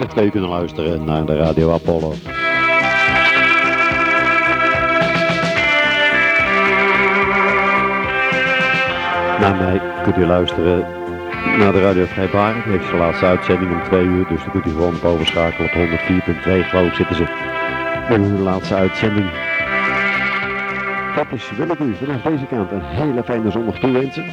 twee kunnen luisteren naar de Radio Apollo. Na mij kunt u luisteren naar de Radio Vrijbaren. Die heeft zijn laatste uitzending om twee uur, dus dan kunt u gewoon op overschakelen op 104.2 geloof ik zitten ze. Met hun laatste uitzending. Dat is, wil ik u vanaf deze kant een hele fijne zondag toewensen.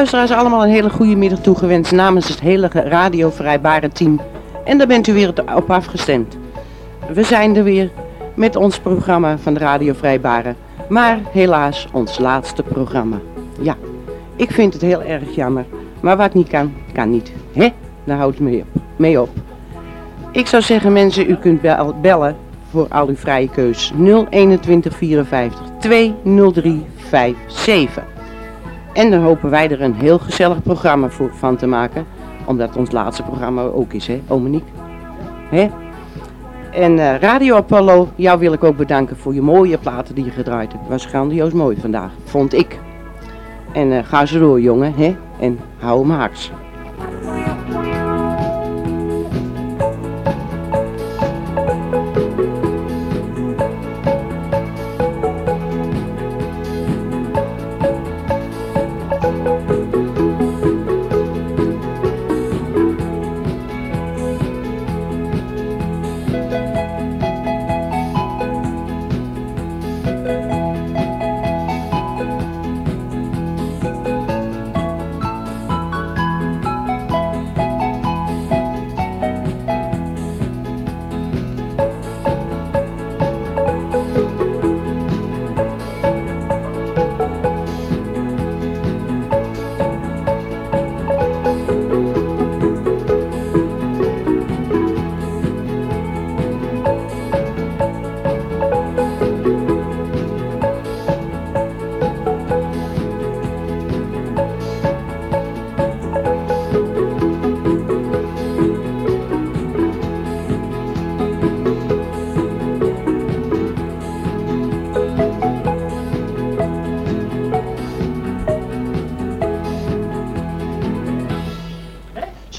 Luisteraars, allemaal een hele goede middag toegewenst namens het hele radiovrijbare team. En daar bent u weer op afgestemd. We zijn er weer met ons programma van de Radio Vrijbare. Maar helaas ons laatste programma. Ja, ik vind het heel erg jammer. Maar wat niet kan, kan niet. Hè? Daar houdt het mee op. Mee op. Ik zou zeggen mensen, u kunt bellen voor al uw vrije keus. 021 54 203 57. En dan hopen wij er een heel gezellig programma voor, van te maken. Omdat ons laatste programma ook is, hè, Omeniek? Hè? En uh, Radio Apollo, jou wil ik ook bedanken voor je mooie platen die je gedraaid hebt. Was grandioos mooi vandaag, vond ik. En uh, ga ze door, jongen, hè? En hou hem haaks.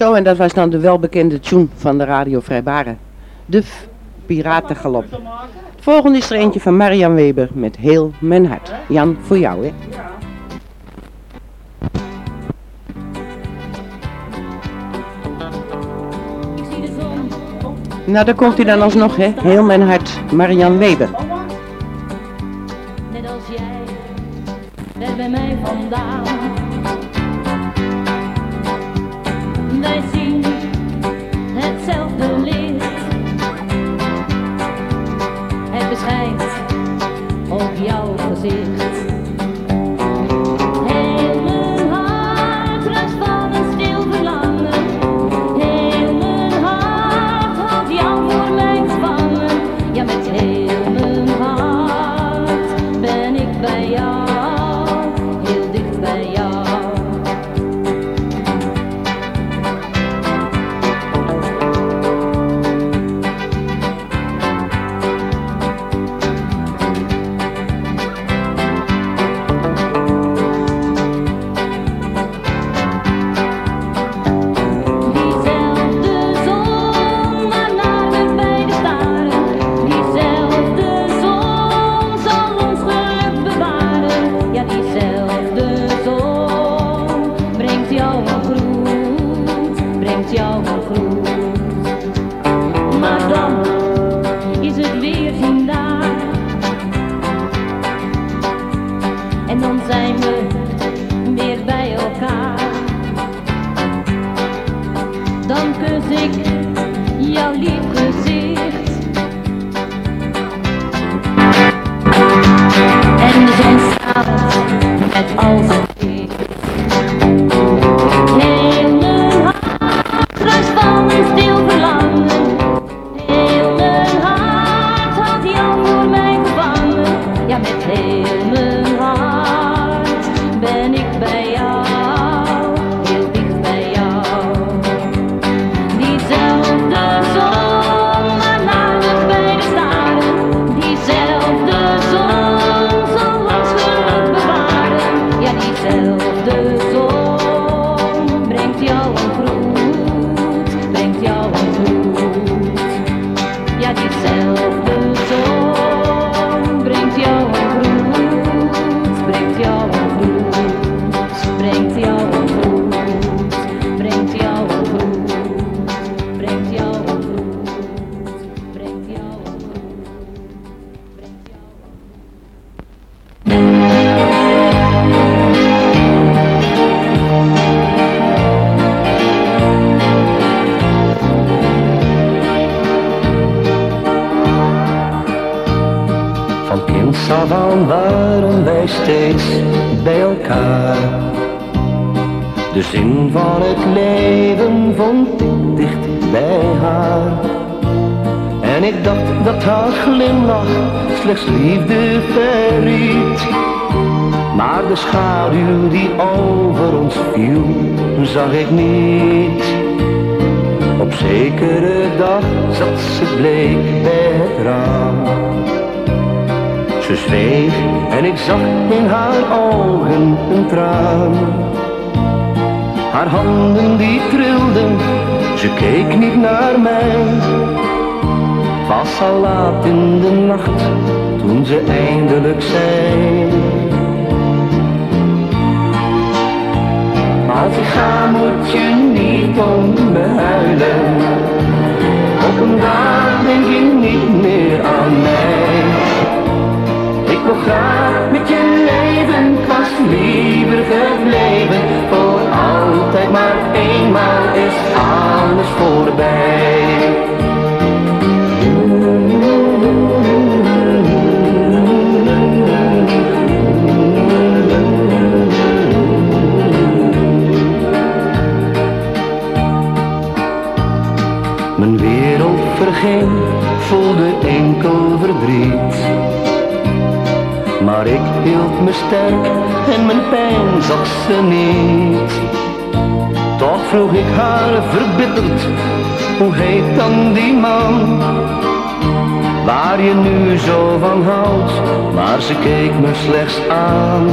Zo, en dat was dan de welbekende tune van de Radio Vrijbare. De Piratengalop. Het volgende is er eentje van Marian Weber met Heel Mijn Hart. Jan, voor jou hè. Nou, daar komt hij dan alsnog, hè. Heel mijn hart, Marian Weber. Net als jij, net bij mij vandaan. Wij keek niet naar mij. Het was al laat in de nacht toen ze eindelijk zei. Als ik ga moet je niet om me huilen. Op een dag denk je niet meer aan mij. Ik wil graag met je leven, ik was liever altijd maar eenmaal is alles voorbij. Mijn wereld verging, voelde enkel verdriet. Maar ik hield me sterk en mijn pijn zag ze niet. Toch vroeg ik haar verbitterd, hoe heet dan die man? Waar je nu zo van houdt, maar ze keek me slechts aan.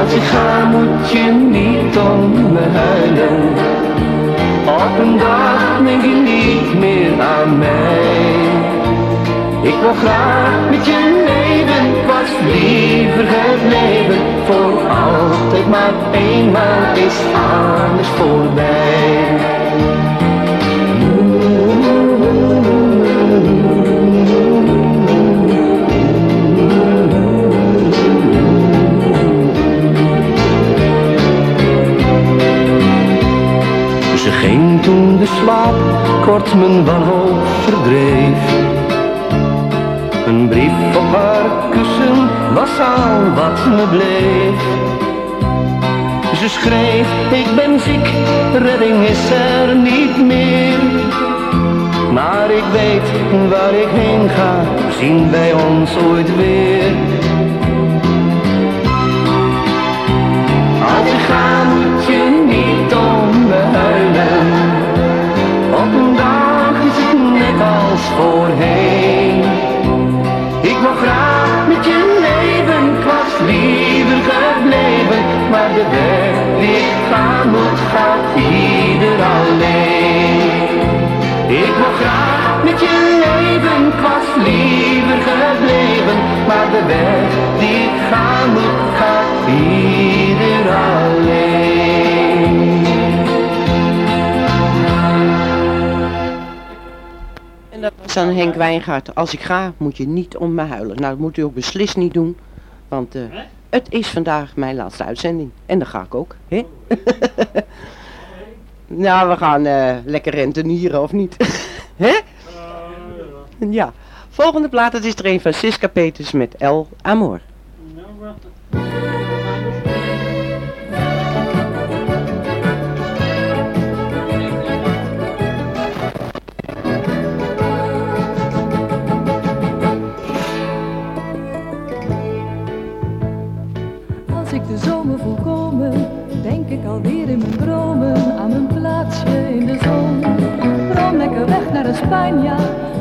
Als ik ga moet je niet om me huilen. Op een dag denk je niet meer aan mij. Ik wil graag met je leven, was liever gebleven. Voor altijd maar eenmaal is alles voorbij. Ze ging toen de slaap kort mijn wanhoop verdreef. Brief op haar kussen was al wat me bleef. Ze schreef, ik ben ziek, redding is er niet meer. Maar ik weet waar ik heen ga, zien wij ons ooit weer. Als ik ga moet je niet om me. Op een dag is het net als voorheen. De weg die ik gaan moet, gaat ieder alleen. Ik wil graag met je leven, ik was liever gebleven. Maar de weg die ik gaan moet, gaat ieder alleen. En dat was aan Henk Wijngaard. Als ik ga, moet je niet om me huilen. Nou, dat moet u ook beslist niet doen. Want eh, het is vandaag mijn laatste uitzending. En dan ga ik ook. Hè? nou, we gaan eh, lekker rentenieren, of niet? Hè? Ja. Volgende plaat, het is er een van Siska Peters met El Amor. Als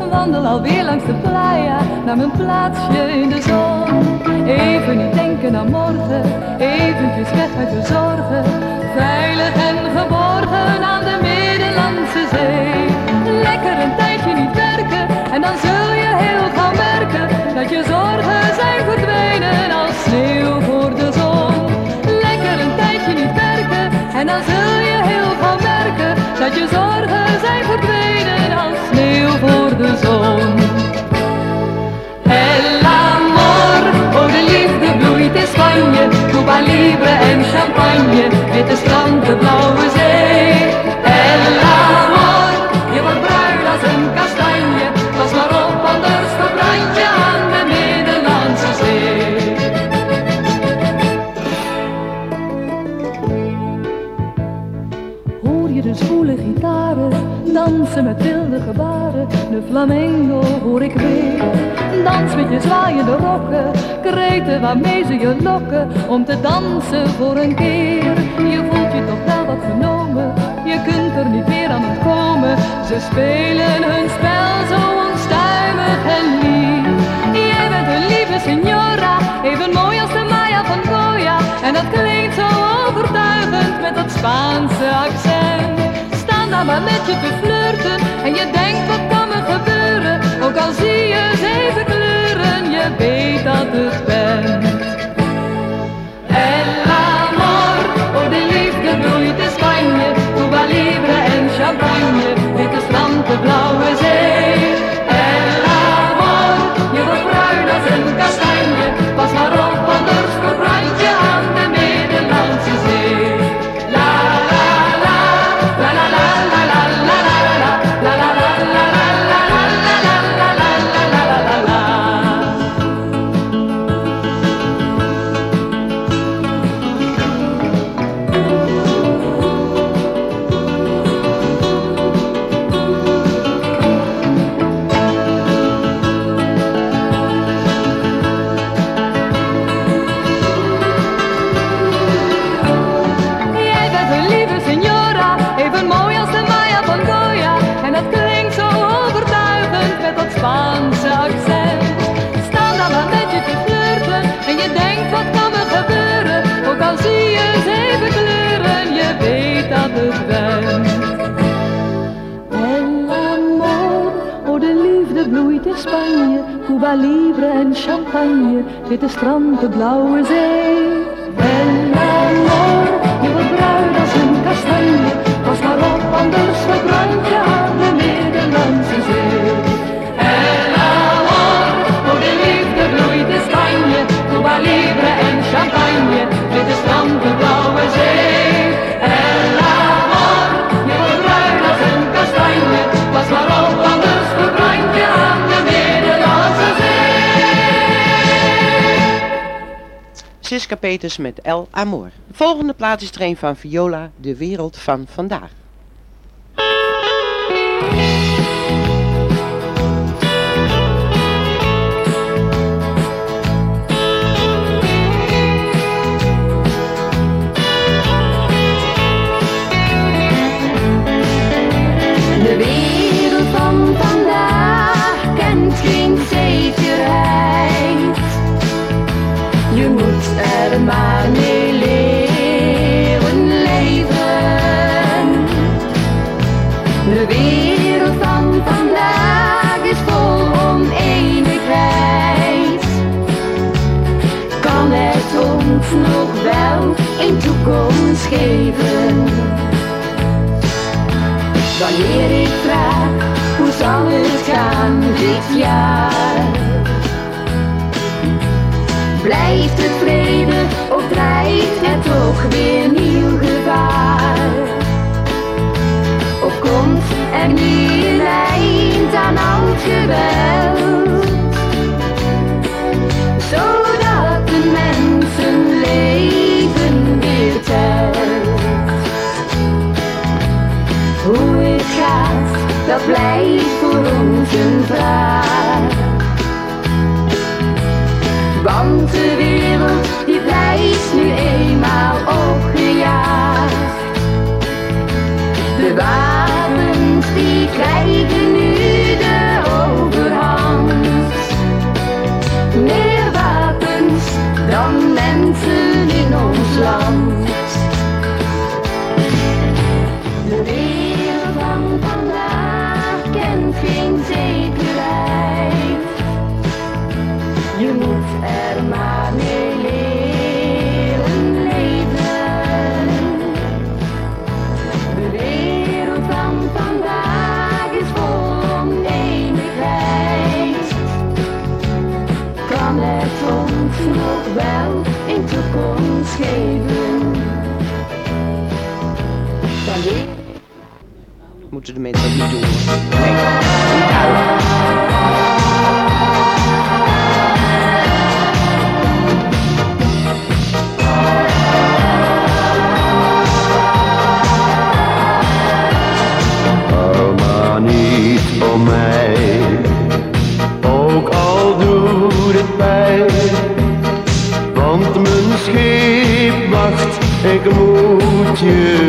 wandel alweer langs de playa naar mijn plaatsje in de zon. Even niet denken aan morgen, eventjes weg met de zorgen. Veilig en geborgen aan de Middellandse Zee. Lekker een tijdje niet werken en dan zul je heel gauw merken dat je zorgen zijn verdwenen als sneeuw voor de zon. Lekker een tijdje niet werken en dan zul je heel gauw merken dat je zorgen zijn verdwenen waarmee ze je lokken om te dansen voor een keer. Je je toch wel wat genomen, je kunt er niet meer aan ontkomen. Ze spelen hun spel zo onstuimig en lief. Jij bent een lieve signora, even mooi als de Maya van Goya. En dat klinkt zo overtuigend met dat Spaanse accent. Staan daar maar met je te flirten en je denkt wat kan me gebeuren. Ook al zie je zeven kleuren, je weet dat het bent. Schöne blühte Spanje, Kuba Libre en Champagne, mit der Strand de blauwe zee. Cuba Libre en champagne, witte strand, de blauwe zee. El amor, je wordt bruin als een kastanje, pas maar op, anders verbrand je aan de Middellandse Zee. El amor, oh de liefde bloeit in Spanje, Cuba Libre en champagne, witte strand, de blauwe zee. Peters met El Amor. De volgende plaat is er van Viola, De Wereld van Vandaag. Geen zekerheid. Je moet maar mee leren leven. De wereld van vandaag is vol oneenigheid. Kan het ons nog wel een toekomst geven? Wanneer ik vraag hoe zal het gaan dit jaar? Blijft het vrede of het toch weer nieuw gevaar? Of komt er niet een eind aan al geweld? Zodat de mensen leven weer thuis. Hoe het gaat, dat blijft voor ons een vraag. Want de wereld is nu eenmaal opgejaagd. De wapens die krijgen nu de overhand. Meer wapens dan mensen in ons land. moeten de mensen dat niet doen. Nee, niet uit. Maar niet voor mij, ook al doet het pijn, want mijn schip wacht, ik moet je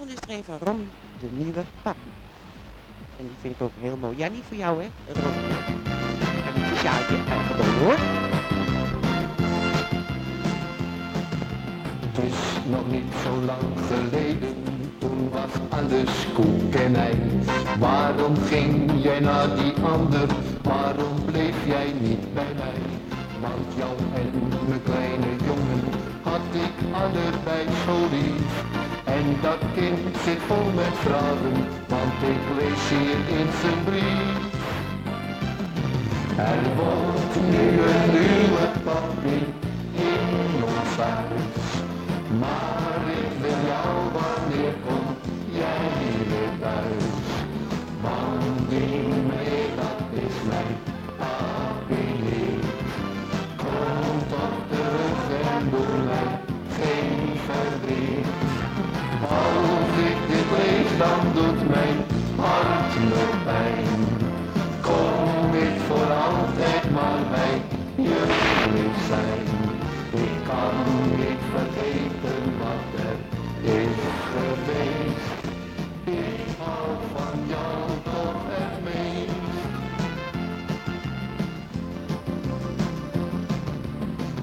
volgende is er even Ron, de nieuwe pap. En die vind ik ook heel mooi. Ja, niet voor jou, hè? Ron. En die speciaalje jou, hoor. Het is nog niet zo lang geleden, toen was alles koek en eind. Waarom ging jij naar die ander, waarom bleef jij niet bij mij? Want jou en mijn kleine jongen had ik allebei zo lief. En dat kind zit vol met vragen, want ik lees hier in zijn brief. Er wordt nu een nieuwe papier in ons huis, maar ik wil jou wat Ik kan niet vergeten wat er is geweest. Ik hou van jou toch het meest.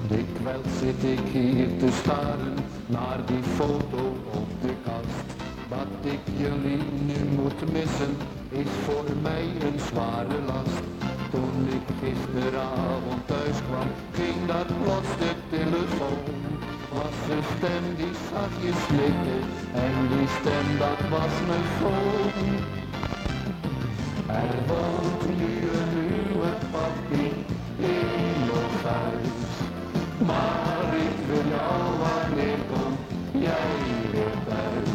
Dikwijls zit ik hier te staren naar die foto op de kast. Wat ik jullie nu moet missen, is voor mij een zware last. Toen ik gisteravond thuis kwam, ging dat plots de telefoon. Was een stem die zachtjes slikte, en die stem dat was mijn zoon. Er woont nu een nieuwe papi in ons huis. Maar ik wil jou wanneer kom jij weer thuis.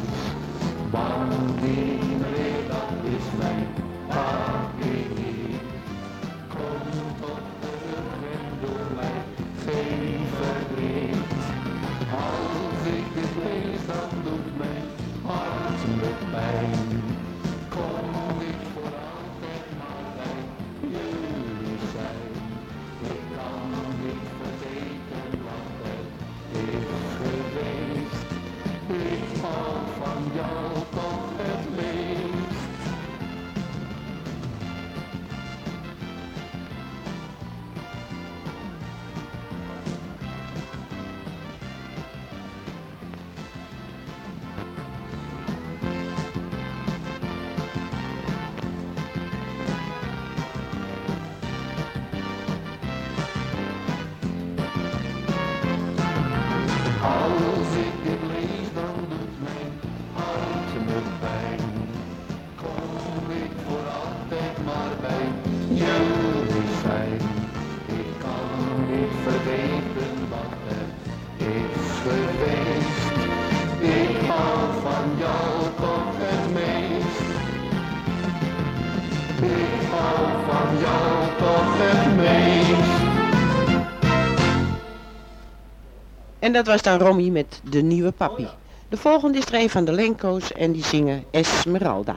En dat was dan Romy met de nieuwe papi. De volgende is er een van de Lenko's en die zingen Esmeralda.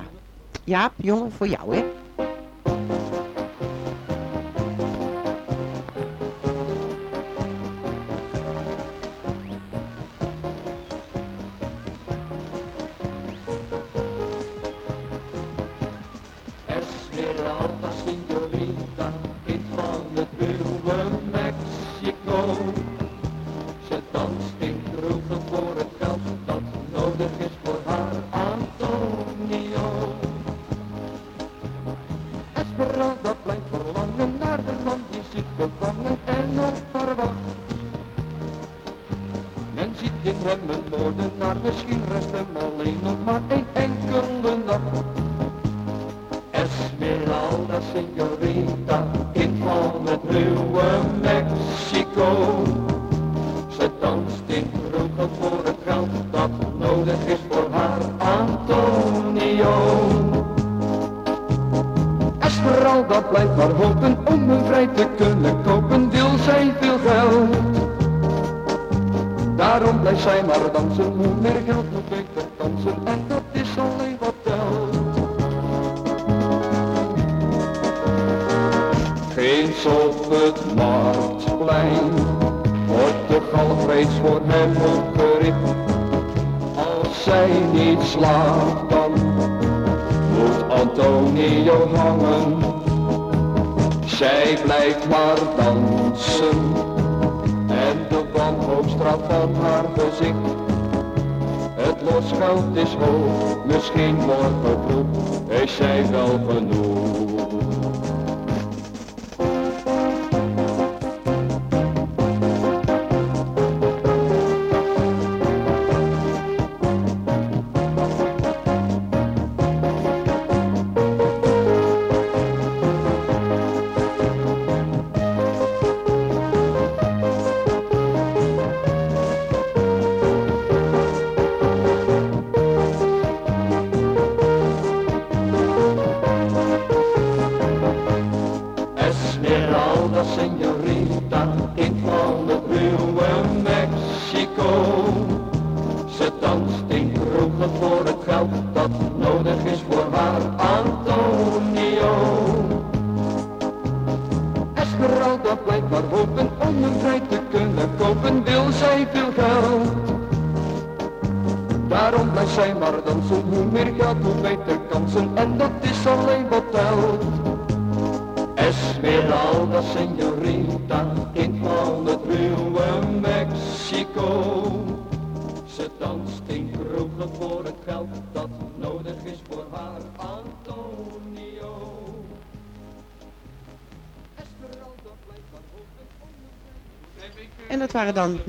Jaap, jongen, voor jou hè. Zij blijft maar dansen en de wanhoop straalt van haar gezicht. Het losgeld is hoog, misschien morgen vroeg is zij wel genoeg.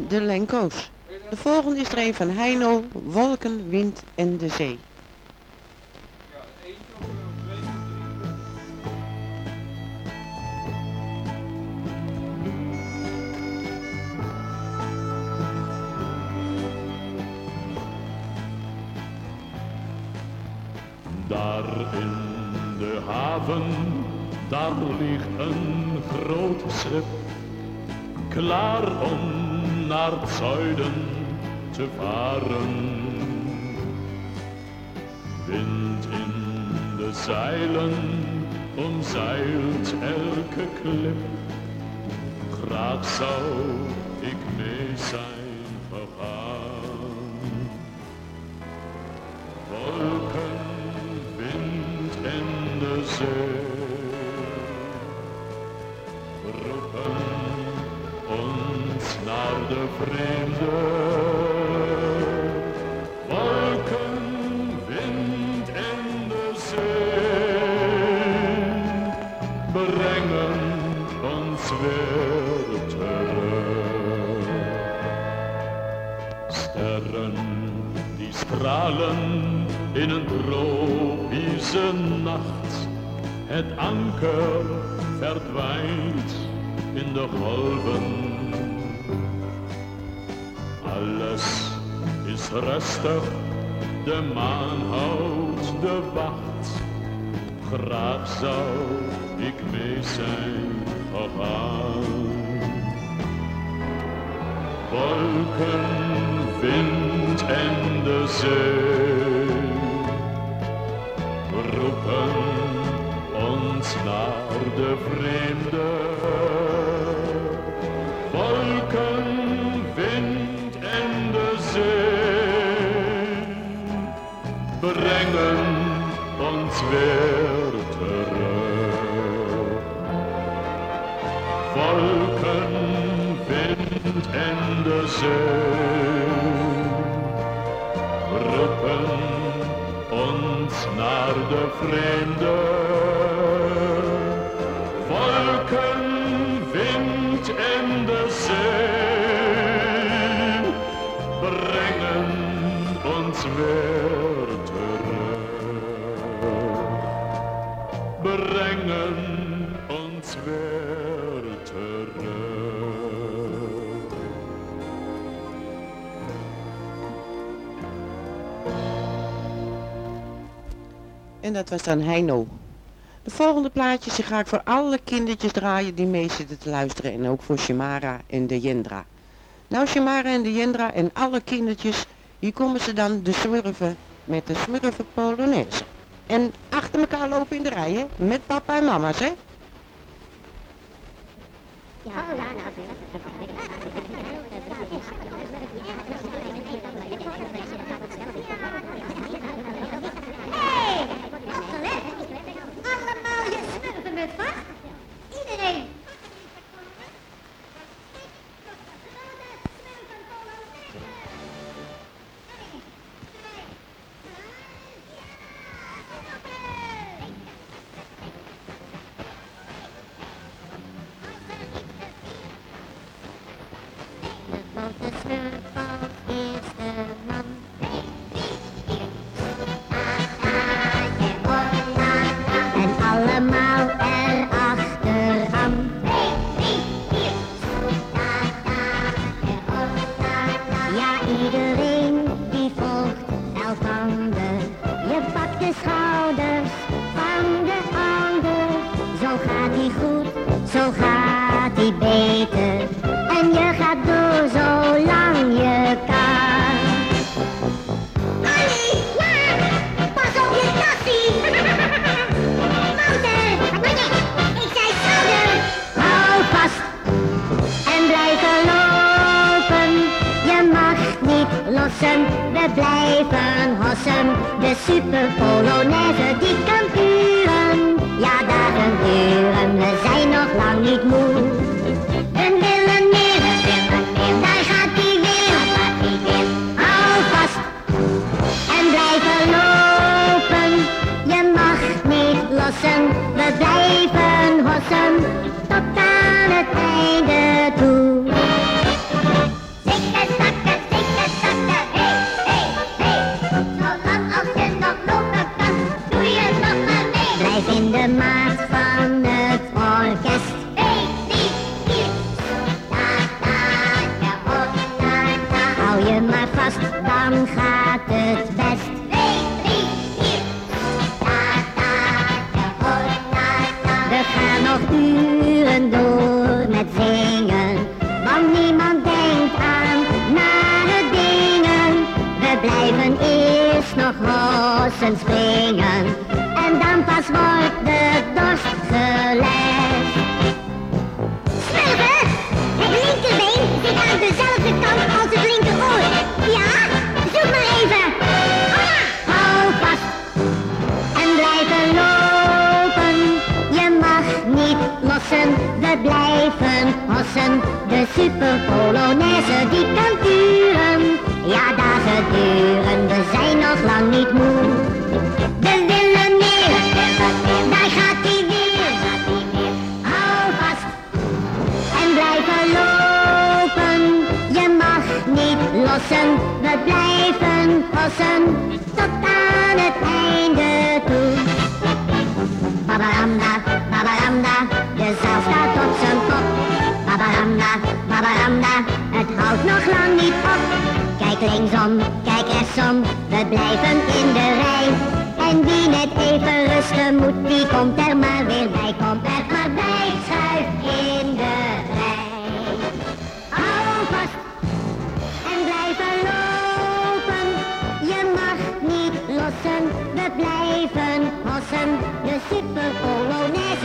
De Lenko's. De volgende is er een van Heino, Wolken, Wind en de Zee. Naar het zuiden te varen. Wind in de zeilen, omzeilt elke klip. Graag zou ik mee zijn brengen ons weer terug. Sterren die stralen in een tropische nacht. Het anker verdwijnt in de golven. Alles is rustig, de maan houdt de wacht. Graag zou ik mee zijn gegaan. Wolken, wind en de zee roepen ons naar de vreemde. Wolken, wind en de zee brengen ons weer wind en de zee roepen ons dat was dan Heino. De volgende plaatjes ga ik voor alle kindertjes draaien die mee zitten te luisteren. En ook voor Shimara en de Jendra. Nou Shimara en de Jendra en alle kindertjes, hier komen ze dan de smurfen met de smurfen Polonaise. En achter elkaar lopen in de rij, hè? Met papa en mama's, hè? Allemaal de super die kan uren, ja dagen duren, we zijn nog lang niet moe. Een willen meer, een willen meer, daar gaat die weer, gaat hij weer, alvast en blijven lopen. Je mag niet lossen, we blijven hossen tot aan het einde toe. er weer bij het schuif in de rij. Hou vast en blijven lopen, je mag niet lossen, we blijven hossen, de superkolonie.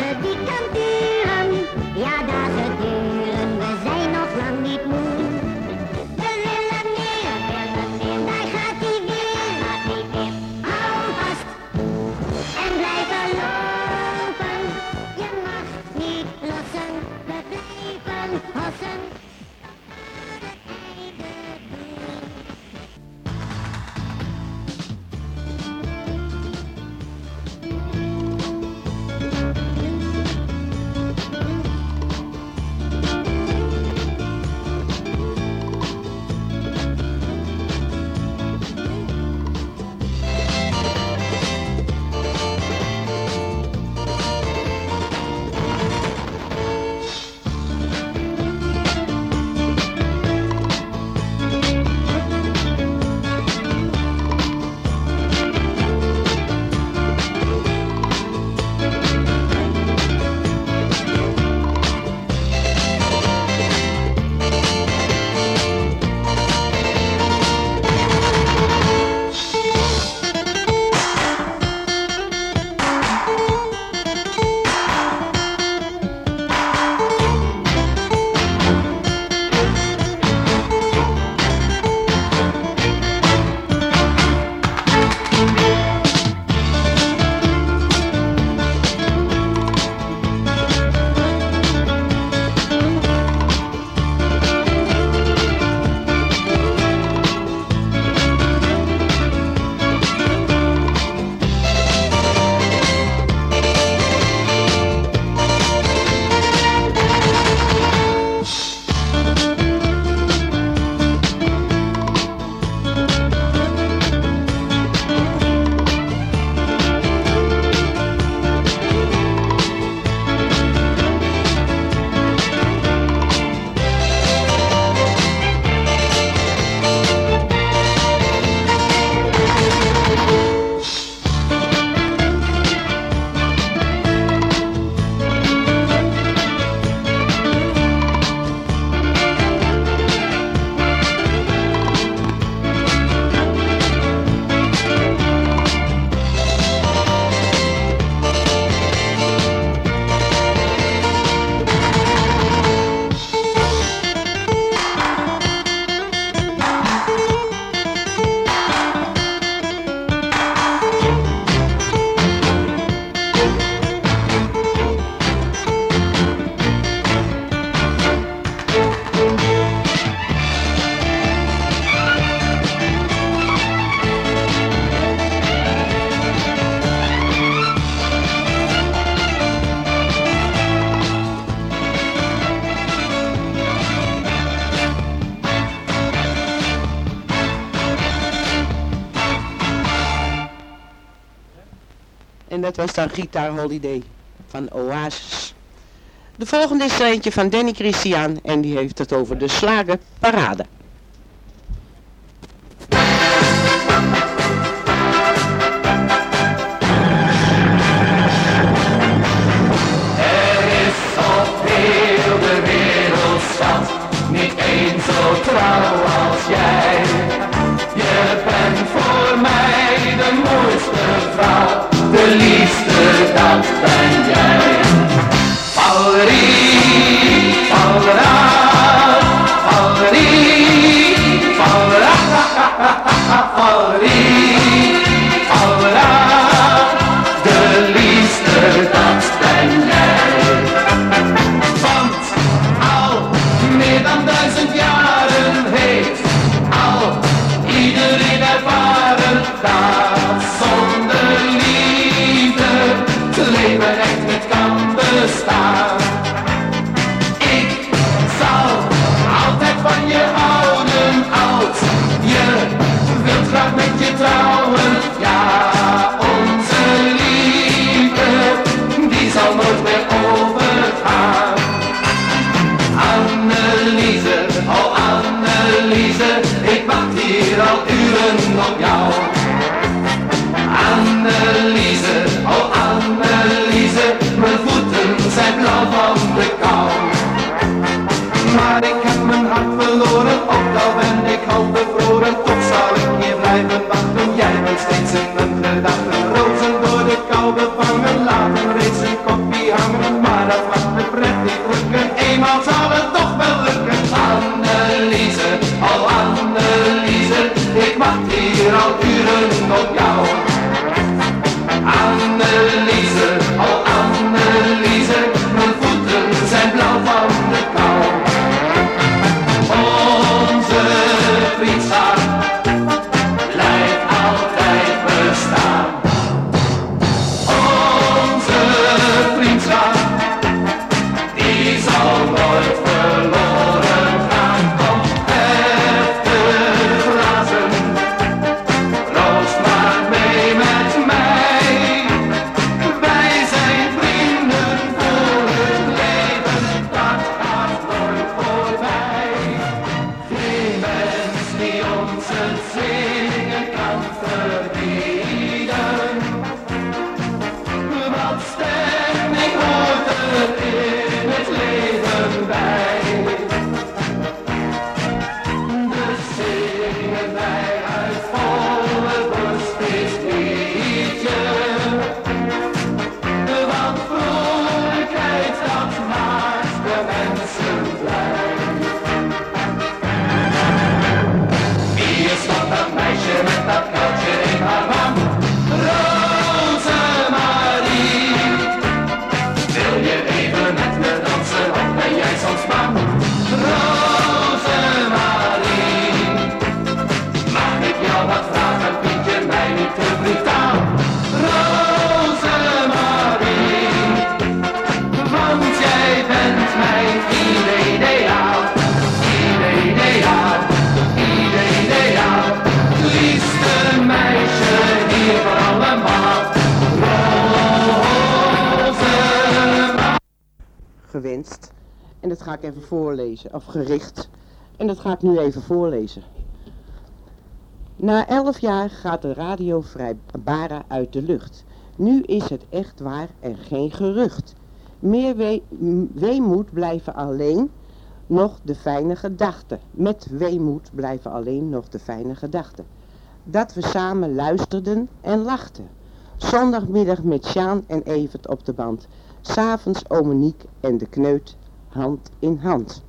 Guitar Holiday van Oasis. De volgende is er eentje van Danny Christian en die heeft het over de slagen parade. of gericht. En dat ga ik nu even voorlezen. Na elf jaar gaat de radio baren uit de lucht. Nu is het echt waar en geen gerucht. Meer weemoed blijven alleen nog de fijne gedachten. Met weemoed blijven alleen nog de fijne gedachten. Dat we samen luisterden en lachten. Zondagmiddag met Sjaan en Evert op de band. S'avonds Omeniek en de Kneut hand in hand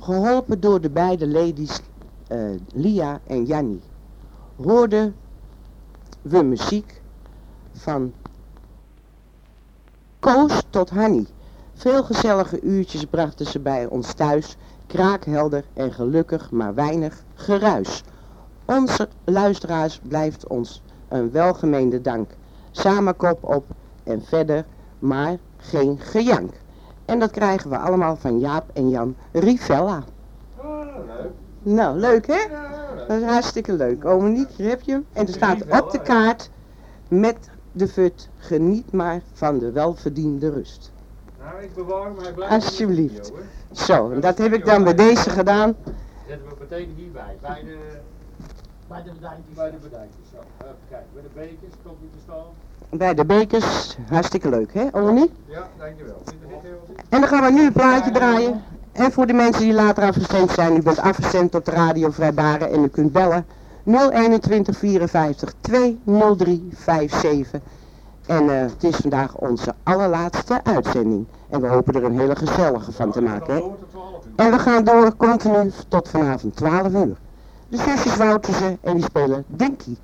geholpen door de beide ladies eh, Lia en Janni, hoorden we muziek van Koos tot Hanni. Veel gezellige uurtjes brachten ze bij ons thuis, kraakhelder en gelukkig maar weinig geruis. Onze luisteraars blijft ons een welgemeende dank. Samen kop op en verder, maar geen gejank. En dat krijgen we allemaal van Jaap en Jan Rivella. Leuk. Nou, leuk hè? Dat is hartstikke leuk. Ome niet, heb je hem. En er staat op de kaart met de fut, geniet maar van de welverdiende rust. Nou, ik bewaar maar blijf Alsjeblieft. Zo, en dat heb ik dan bij deze gedaan. Zetten we meteen hierbij, bij de... Bij de bedijntjes. Bij de bedijntjes, zo. Even kijken, bij de bekers, komt niet te staan. Bij de bekers, hartstikke leuk hè, Oni? Ja, dankjewel. En dan gaan we nu een plaatje draaien. En voor de mensen die later afgestemd zijn, u bent afgestemd op de radio Vrijbaren en u kunt bellen 021 54 203 57. En eh, het is vandaag onze allerlaatste uitzending. En we hopen er een hele gezellige van te maken. Hè? En we gaan door continu tot vanavond 12 uur. De zusjes Woutersen en die spelen Dinky.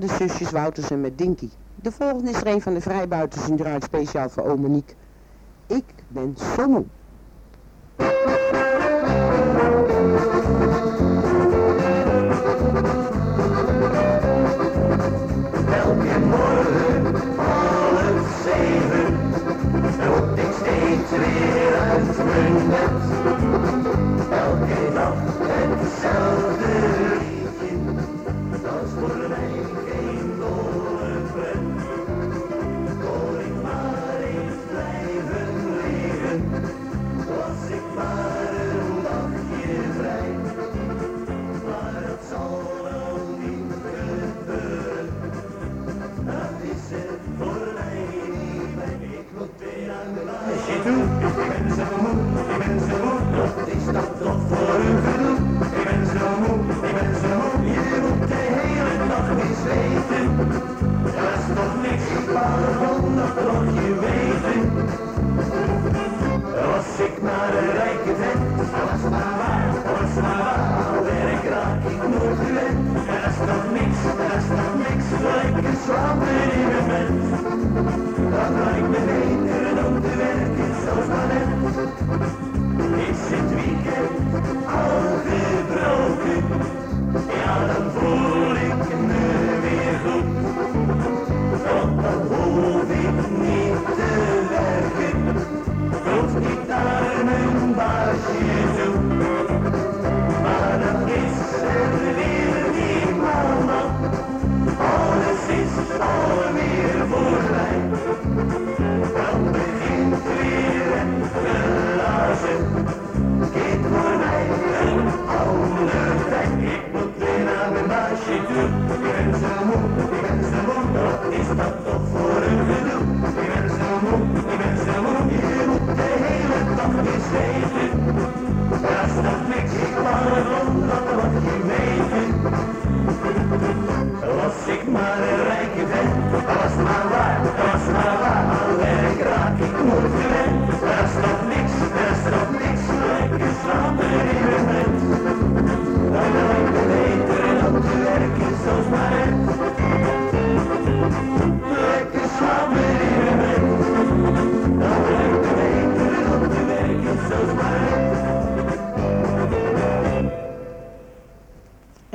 De zusjes Woutersen met Dinky. De volgende is er een van de vrijbuiters en draait speciaal voor ome Niek. Ik ben zo.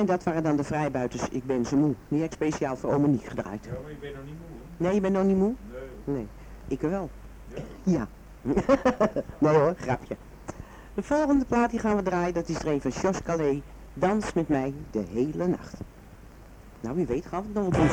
En dat waren dan de vrijbuiters Ik ben ze moe. Die heb ik speciaal voor Omoniek gedraaid. Ja, maar je bent nog niet moe. Nee, je bent nog niet moe? Nee. Nee. Ik wel. Ja. nee hoor, grapje. De volgende plaat die gaan we draaien, dat is er een van Jos Calais. Dans met mij de hele nacht. Nou, wie weet gaan we het nog wel doen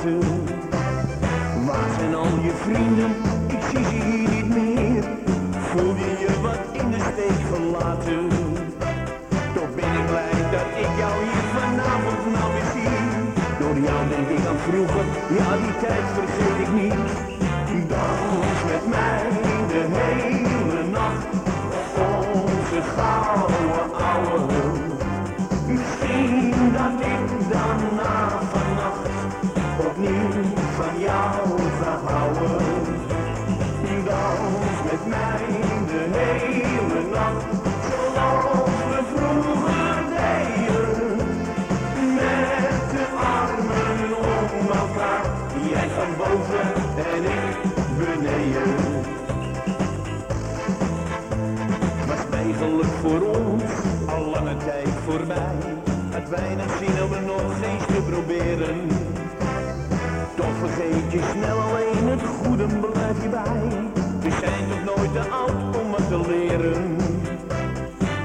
Waar zijn al je vrienden? Ik zie ze hier niet meer. Voel je je wat in de steek gelaten? Toch ben ik blij dat ik jou hier vanavond nou weer zie. Door jou denk ik aan vroeger, ja die tijd vergeet ik niet. Weinig zin om er nog eens te proberen. Toch vergeet je snel alleen het goede blijf je bij. We zijn nog nooit te oud om wat te leren.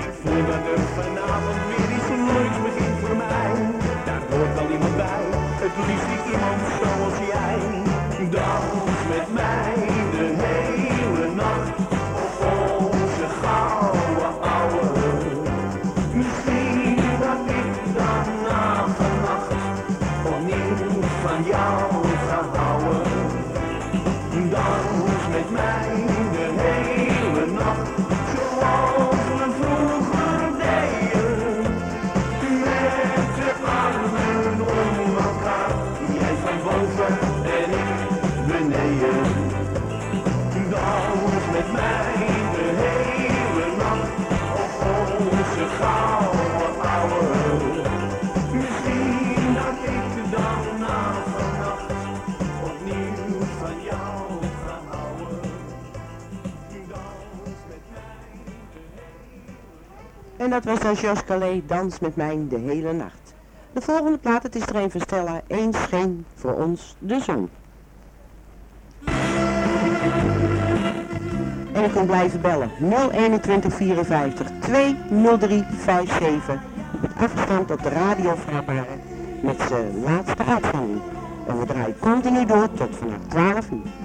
Ik voel dat er vanavond weer iets leuks begint voor mij. Daar hoort wel iemand bij, het liefst niet iemand zoals jij. Dans met mij de hele nacht En dat was dan Jos Calais, Dans met mij de hele nacht. De volgende plaat, het is er een van Eens scheen voor ons de zon. En ik kon blijven bellen. 021 54 203 57. Met afstand op de radio met zijn laatste uitzending. En we draaien continu door tot vanaf 12 uur.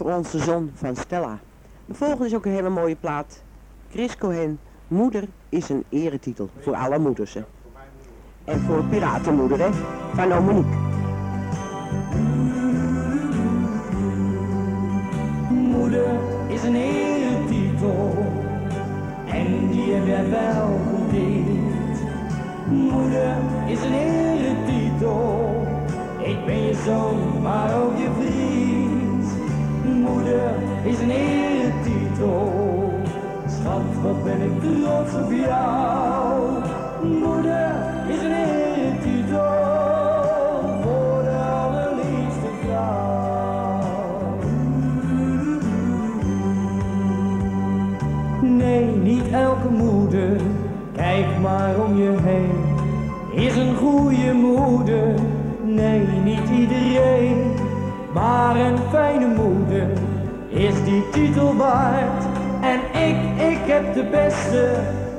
Voor ons de zon van Stella. De volgende is ook een hele mooie plaat. Chris Cohen, Moeder is een eretitel voor alle moeders. Hè. En voor Piratenmoeder, van oom Monique. Moeder is een eretitel en die heb jij wel verdiend. Moeder is een eretitel, ik ben je zoon, maar ook je vriend. Moeder is een eretitel, schat wat ben ik trots op jou. Moeder is een eretitel voor de allerliefste vrouw. Nee, niet elke moeder, kijk maar om je heen, is een goede moeder. Nee, niet iedereen, maar een fijne moeder is die titel waard. En ik, ik heb de beste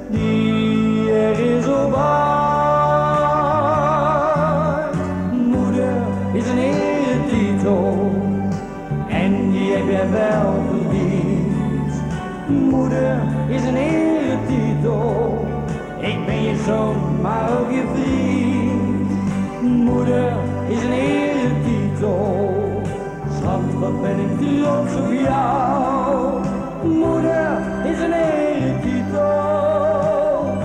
die er is op aard. Moeder is een eretitel en die heb jij wel verdiend. Moeder is een eretitel. Ik ben je zoon, maar ook je vriend. Moeder is een eretitel. Wat ben ik trots op jou. Moeder is een eretitel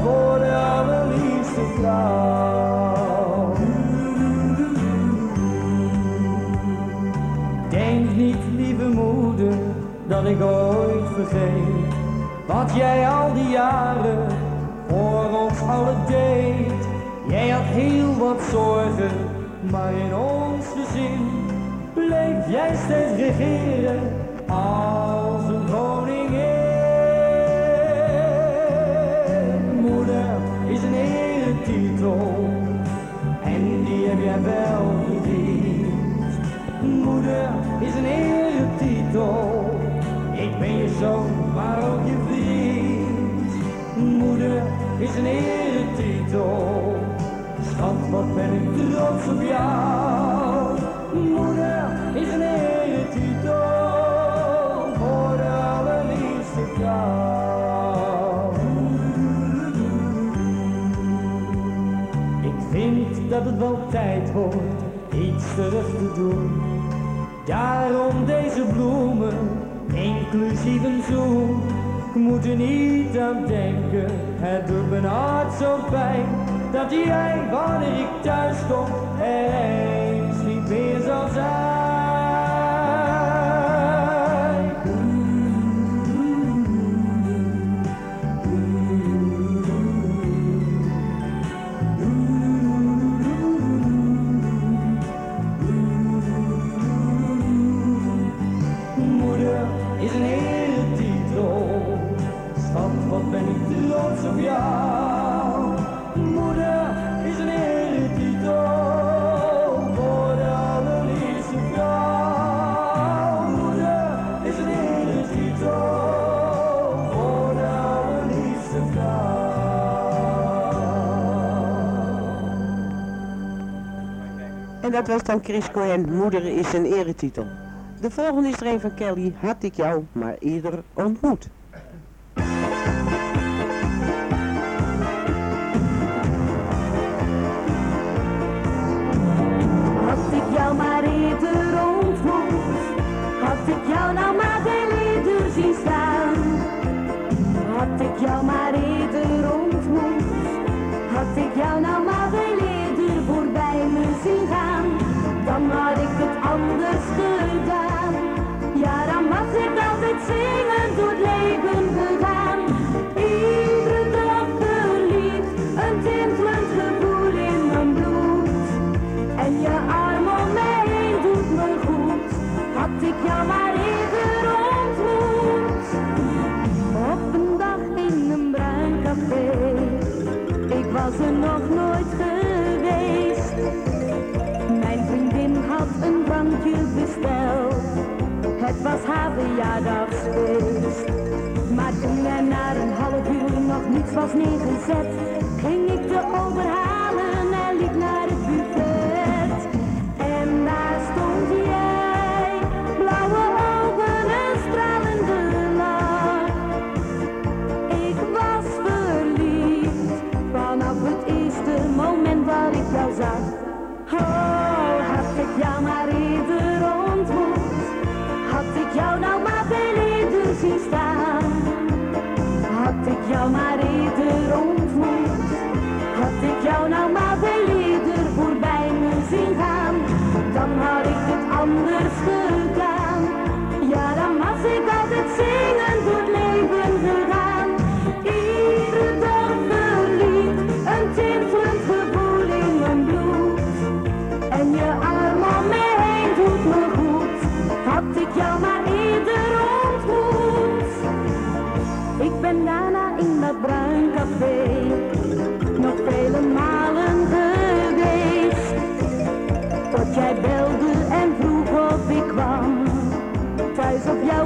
voor de allerliefste vrouw. Denk niet, lieve moeder, dat ik ooit vergeet wat jij al die jaren voor ons allen deed. Jij had heel wat zorgen, maar in ons gezin bleef jij steeds regeren als een koningin. Moeder is een eretitel en die heb jij wel verdiend. Moeder is een eretitel. Ik ben je zoon, maar ook je vriend. Moeder is een eretitel. Schat, wat ben ik trots op jou. Moeder is een eretitel voor de allerliefste. Ik vind dat het wel tijd wordt iets terug te doen. Daarom deze bloemen, inclusief een zoen. Ik moet er niet aan denken, het doet mijn hart zo pijn. Dat jij, wanneer ik thuis kom, eens niet meer dat was dan Chris Cohen, Moeder is een eretitel. De volgende is er een van Kelly, Had ik jou maar eerder ontmoet. Had ik jou maar eerder ontmoet, had ik jou nou maar eerder zien staan. Had ik jou maar door het leven gegaan. Iedere dag verliefd, een tintelend gevoel in mijn bloed. En je arm om heen doet me goed. Had ik jou maar eerder ontmoet. Op een dag in een bruin café. Ik was er nog nooit geweest. Mijn vriendin had een drankje besteld. Het was haar Maar toen er na een half uur nog niets was neergezet, ging ik te overhalen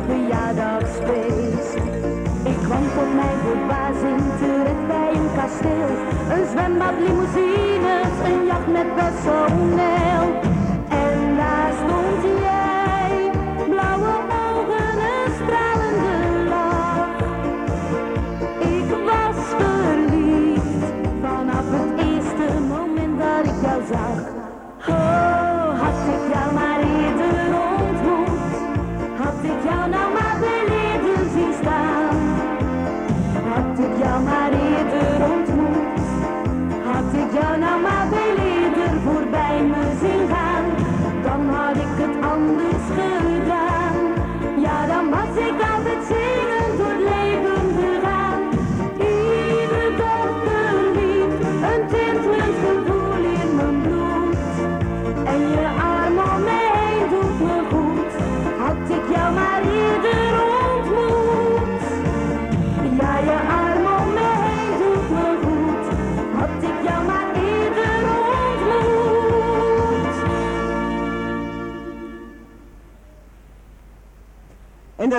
verjaardagsfeest. Ik kwam tot mijn verbazing terecht bij een kasteel. Een zwembad, limousines, een jacht met personeel.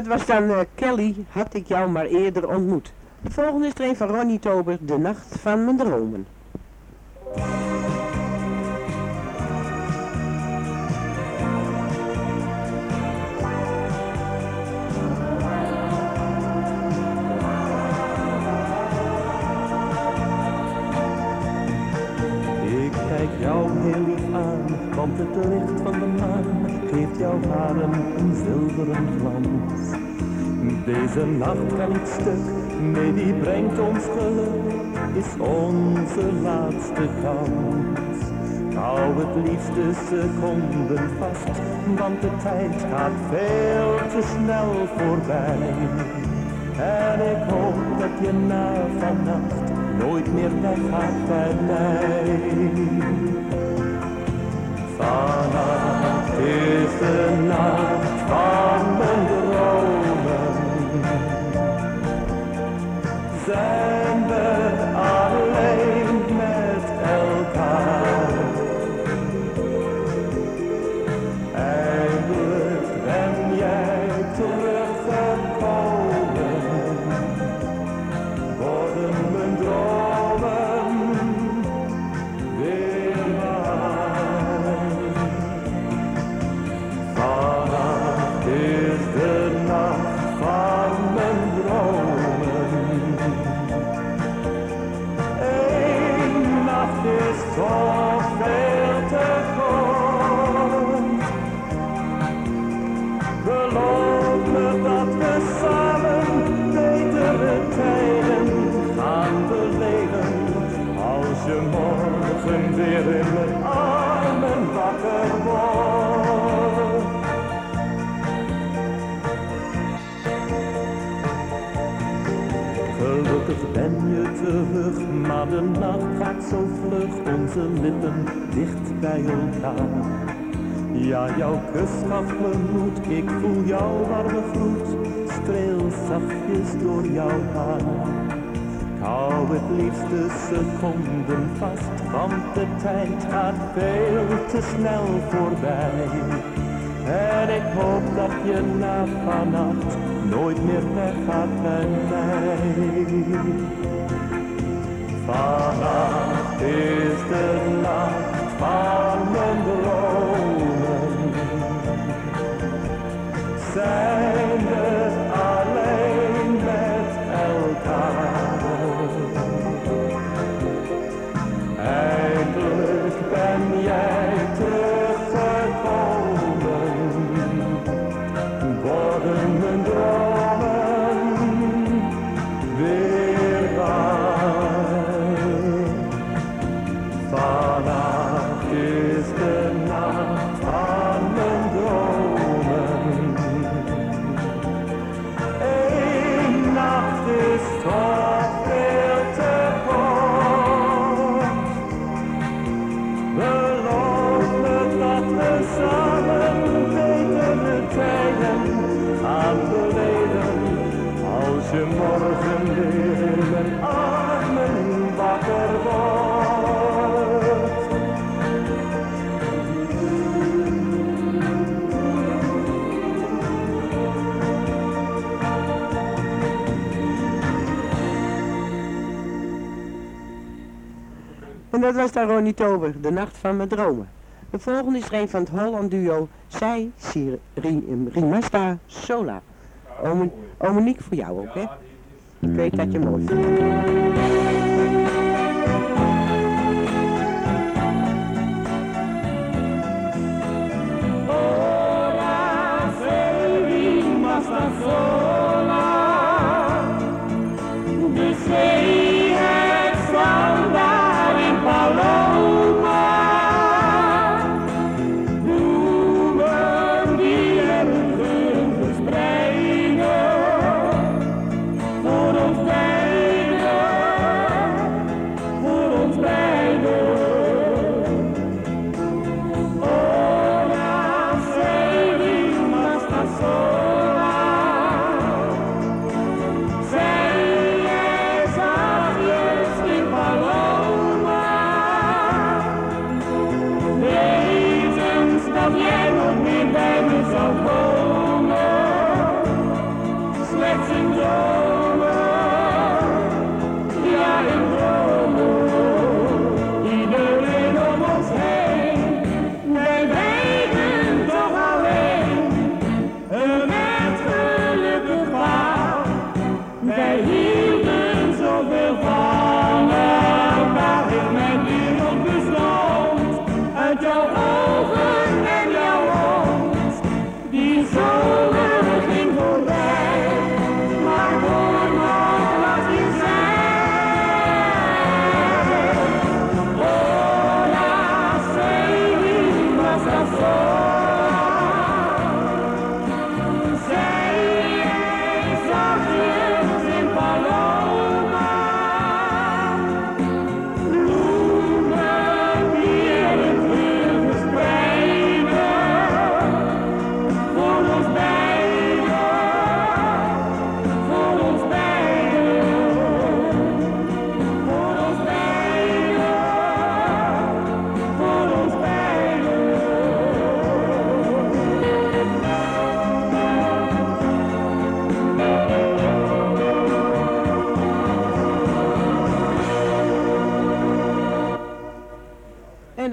Dat was dan eh, Kelly, Had ik jou maar eerder ontmoet. De volgende is er van Ronnie Tober, De Nacht van mijn dromen. Nacht niet stuk, die brengt ons geluk, is onze laatste kans. Hou het liefste seconden vast, want de tijd gaat veel te snel voorbij. En ik hoop dat je na vannacht nooit meer weggaat bij mij. Vannacht is de nacht van dromen. Zo vlug, onze lippen dicht bij elkaar. Ja, jouw kus gaf me moed, ik voel jouw warme gloed, streel zachtjes door jouw haar. Ik hou het liefst de seconden vast, want de tijd gaat veel te snel voorbij. En ik hoop dat je na vannacht nooit meer weggaat bij mij. Is de nacht van mijn dromen. Zijn we En dat was dan Ronnie Tober, de nacht van mijn dromen. De volgende is er een van het Holland duo, zij, Rimasta Sola. Ome, Omeniek voor jou ook, hè? Ik weet dat je mooi vindt.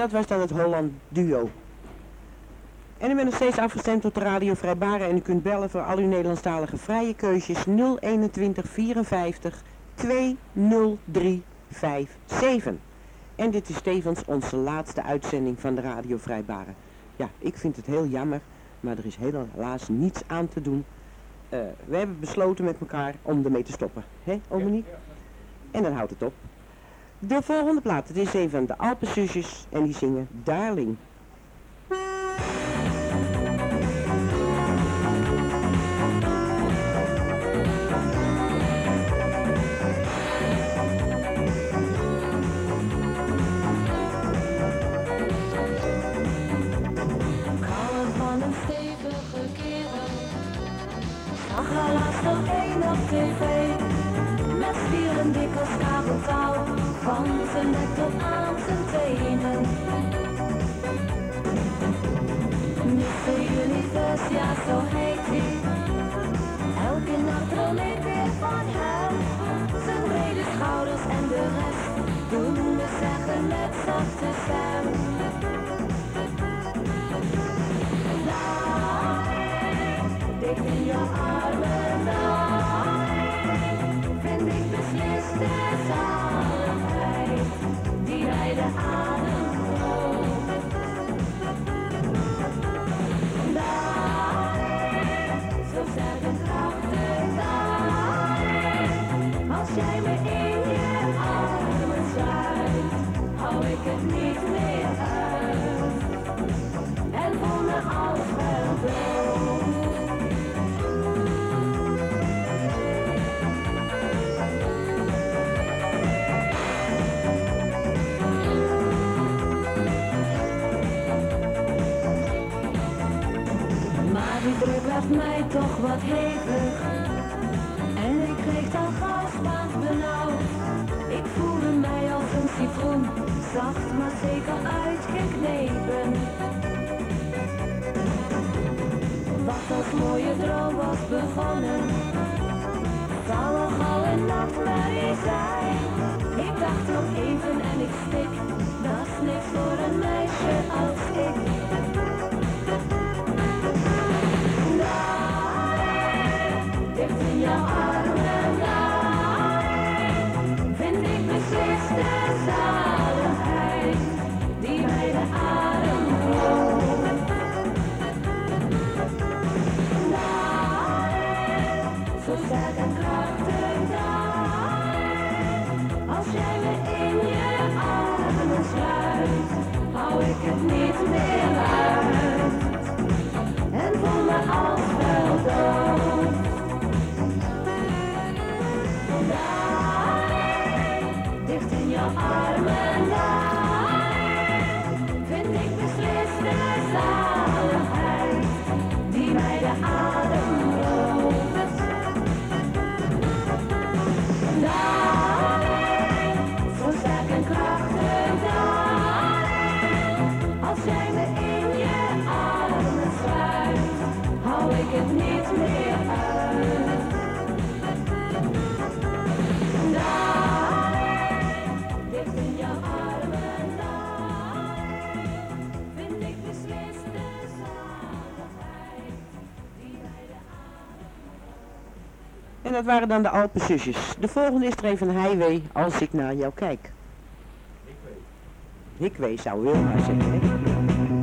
Dat was dan het Holland duo. En u bent nog steeds afgestemd op de Radio Vrijbaren en u kunt bellen voor al uw Nederlandstalige vrije keuzes 021 54 20357. En dit is tevens onze laatste uitzending van de Radio Vrijbaren. Ja, ik vind het heel jammer, maar er is helaas niets aan te doen. Eh, we hebben besloten met elkaar om ermee te stoppen. Hé, Omeniek? En dan houdt het op. De volgende plaat, het is een van de Alpenzusjes en die zingen Darling. Zijn nek tot aan zijn tenen. Mr. Universe, ja zo heet hij. Elke nacht droom ik weer van hem. Zijn brede schouders en de rest. Doen me zeggen met zachte stem. In je armen Die toch wat hevig. En ik kreeg dan gasmaand benauwd Ik voelde mij als een citroen Zacht maar zeker uitgeknepen. Wat als mooie droom was begonnen. Gauw een waren dan de Alpenzusjes. De volgende is er een van Highway, als ik naar jou kijk. Ik weet, zou Wilma zeggen.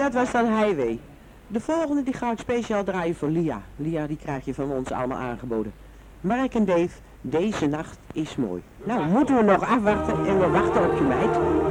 Dat was dan Highway. De volgende die ga ik speciaal draaien voor Lia. Lia die krijg je van ons allemaal aangeboden. Mark en Dave, deze nacht is mooi. Nou, moeten we nog afwachten en we wachten op je meid.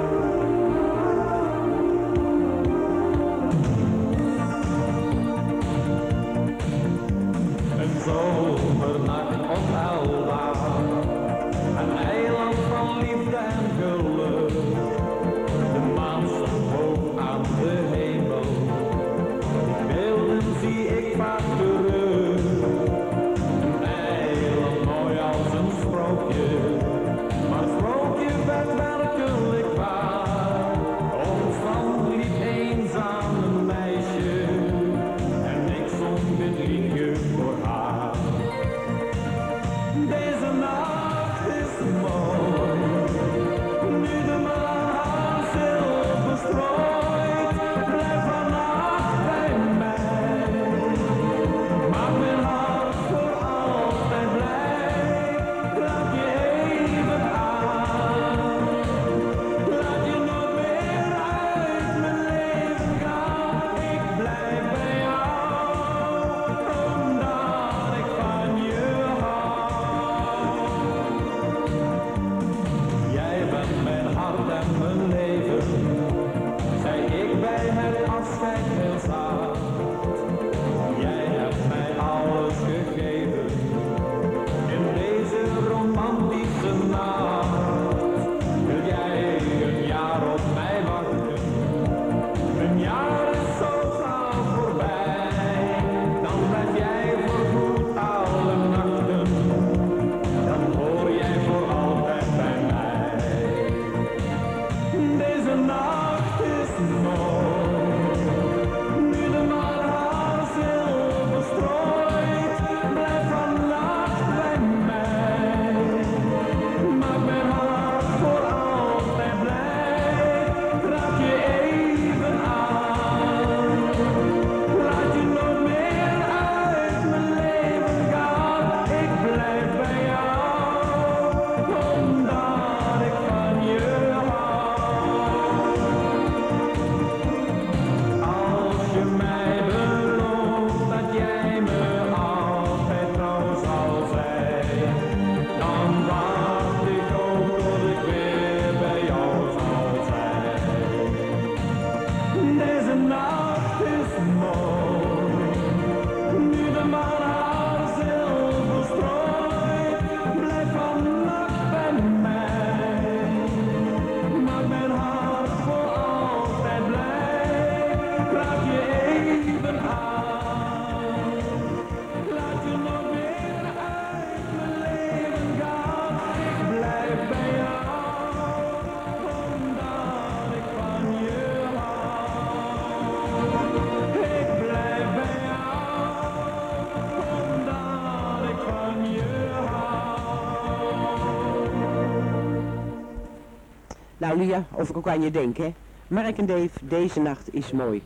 Nou Lia, of ik ook aan je denk hè. Mark en Dave, deze nacht is mooi.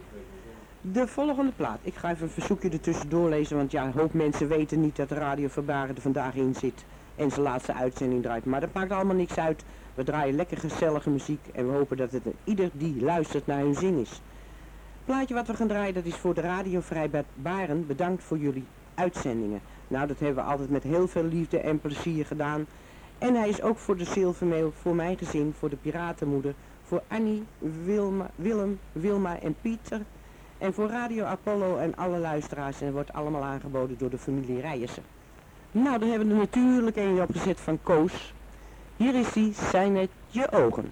De volgende plaat. Ik ga even een verzoekje ertussen doorlezen, want ja, een hoop mensen weten niet dat Radio Verbaren er vandaag in zit en zijn laatste uitzending draait. Maar dat maakt allemaal niks uit. We draaien lekker gezellige muziek en we hopen dat het ieder die luistert naar hun zin is. Het plaatje wat we gaan draaien, dat is voor de Radio Vrijbad Baren. Bedankt voor jullie uitzendingen. Nou, dat hebben we altijd met heel veel liefde en plezier gedaan. En hij is ook voor de Zilvermeel, voor mijn gezin, voor de Piratenmoeder, voor Annie, Wilma, Willem, Wilma en Pieter. En voor Radio Apollo en alle luisteraars. En wordt allemaal aangeboden door de familie Rijersen. Nou, dan hebben we er natuurlijk een opgezet van Koos. Hier is die, zijn het je ogen.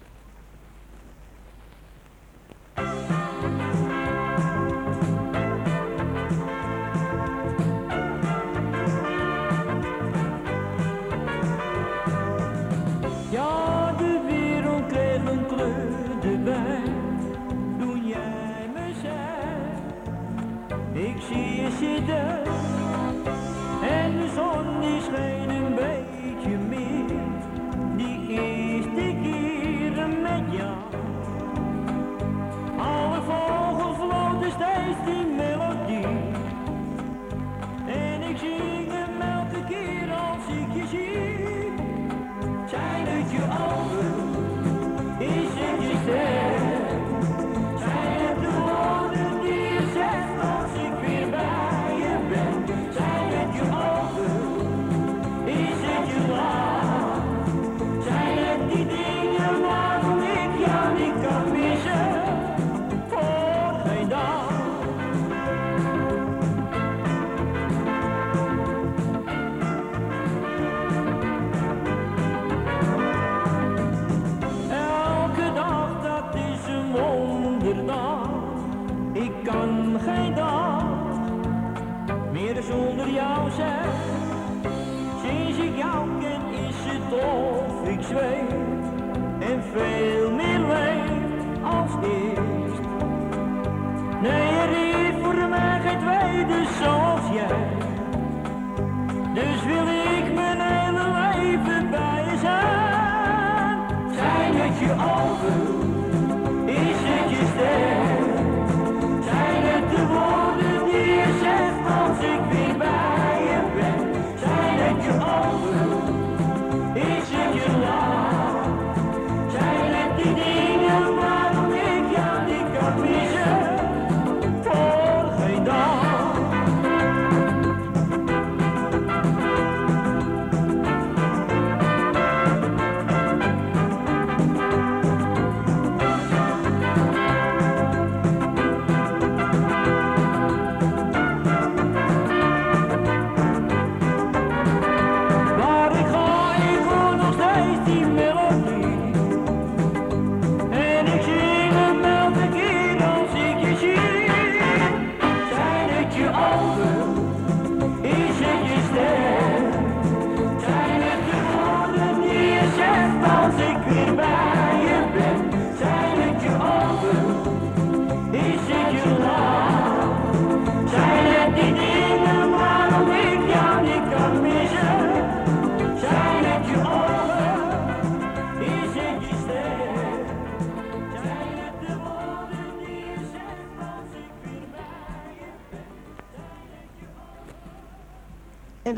Of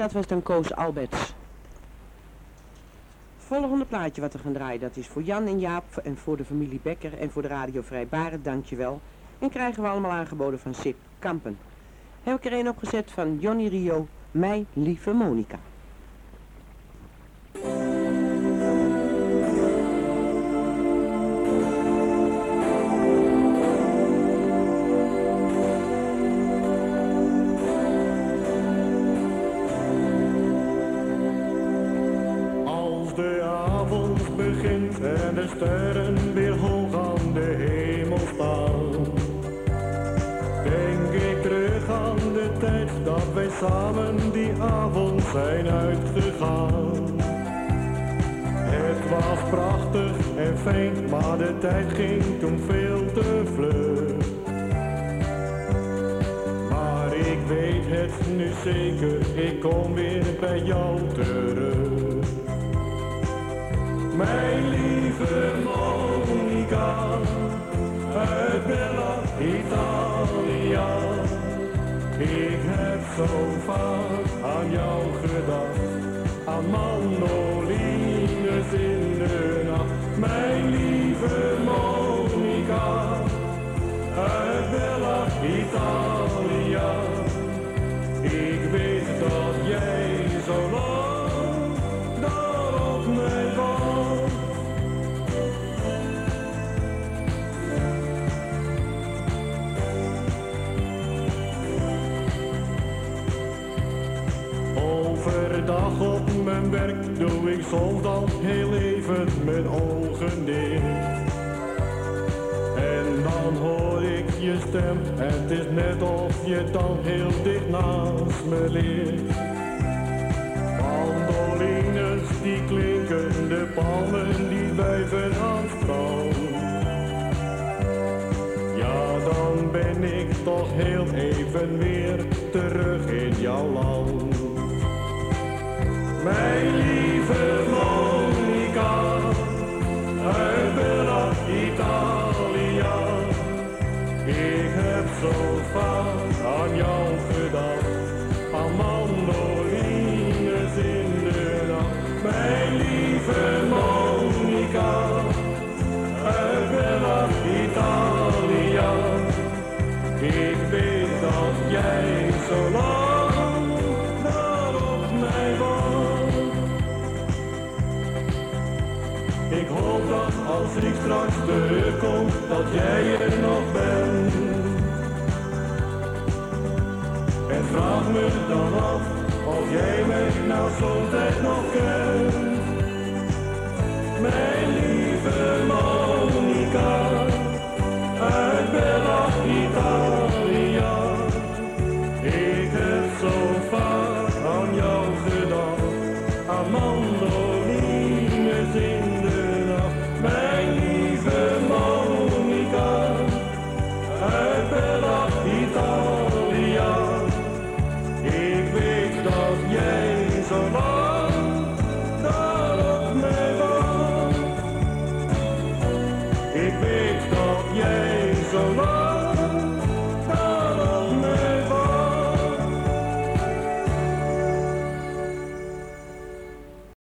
dat was dan Koos Alberts. Volgende plaatje wat we gaan draaien, dat is voor Jan en Jaap en voor de familie Becker en voor de Radio Vrij Baren, dankjewel. En krijgen we allemaal aangeboden van Sip Kampen. Heb ik er een opgezet van Johnny Rio, Mijn Lieve Monica. Samen die avond zijn uitgegaan. Het was prachtig en fijn, maar de tijd ging toen veel te vlug. Maar ik weet het nu zeker, ik kom weer bij jou terug. Mijn lieve Monica, zo vaak aan jou gedacht, aan mandolines in de nacht. Mijn lieve Monica, uit Bella Italia. Doe ik soms dan heel even mijn ogen dicht. En dan hoor ik je stem het is net of je dan heel dicht naast me ligt. Mandolines die klinken, de palmen die wuiven aan strand. Ja, dan ben ik toch heel even weer terug in jouw land. Mijn lieve Monica, uit Bella Italia. Ik heb zo vaak aan jou gedacht, aan mandolines in de nacht. Mijn lieve Als ik straks terugkom, dat jij er nog bent. En vraag me dan af, of jij mij nou soms nog kent. Mijn lieve Monica, uit Bella Italia.